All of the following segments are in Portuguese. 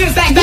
gives that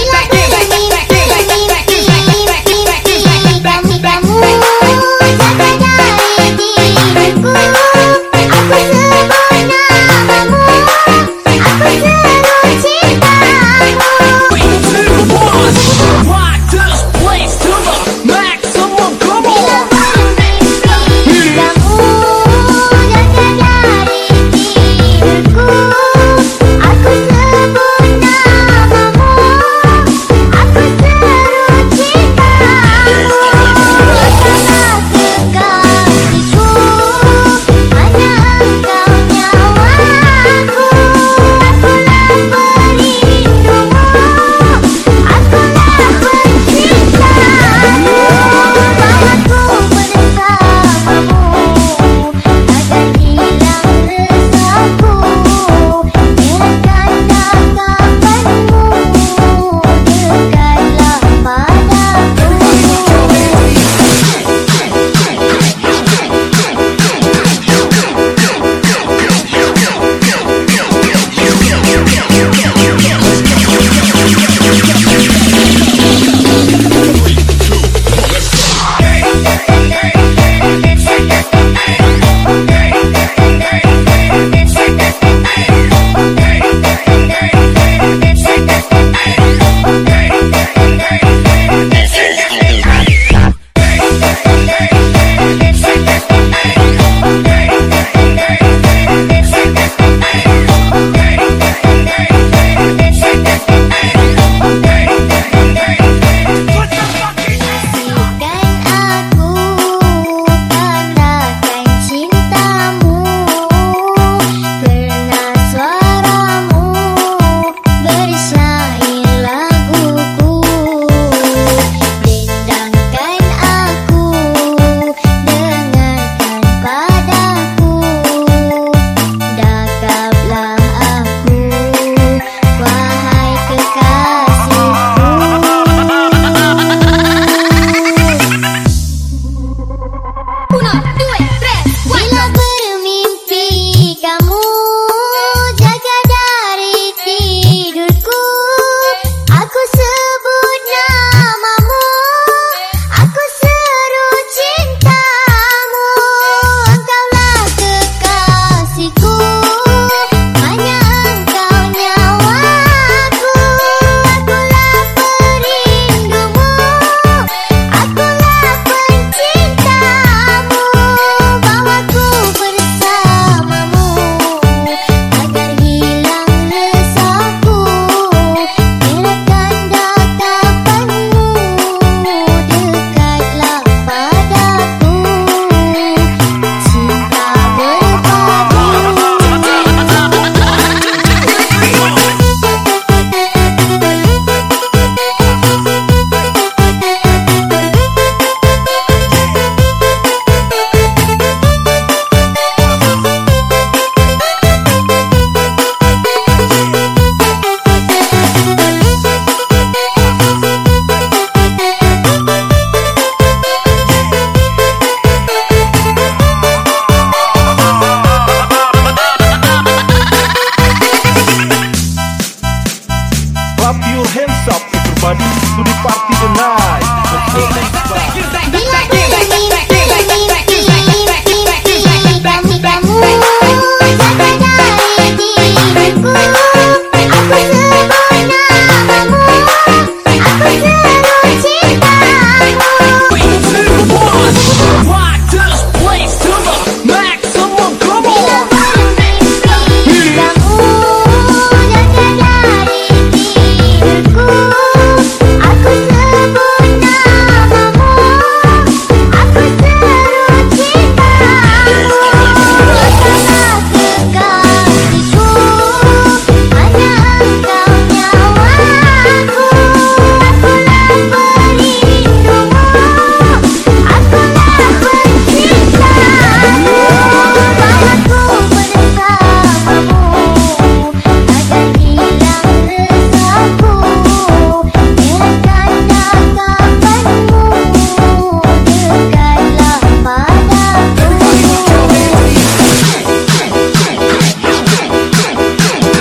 Mas tudo parte